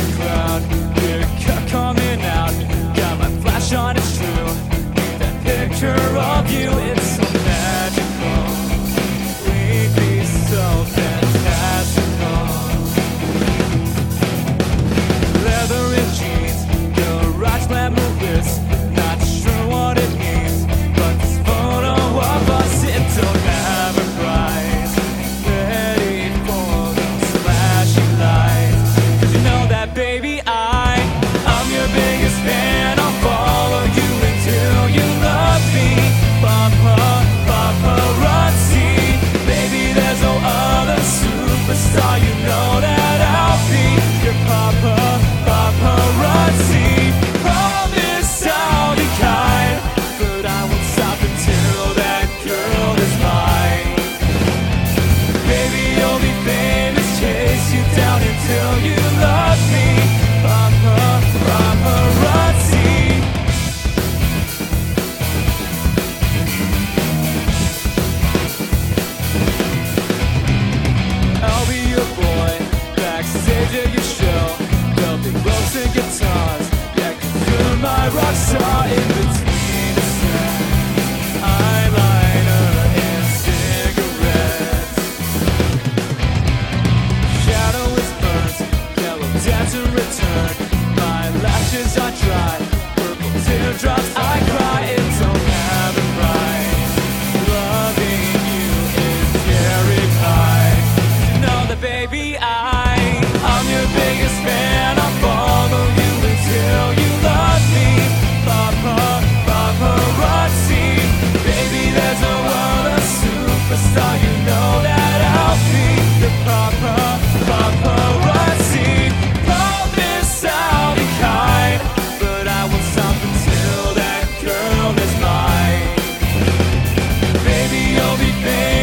the crowd. alone at our feet. Your papa, paparazzi. baby, I I'm your biggest fan. I'll follow you until you love me. Papa, paparazzi, baby, there's a world of superstar. You know that I'll be the papa, paparazzi. Love is be kind, but I won't stop until that girl is mine. Baby, you'll be. Baby.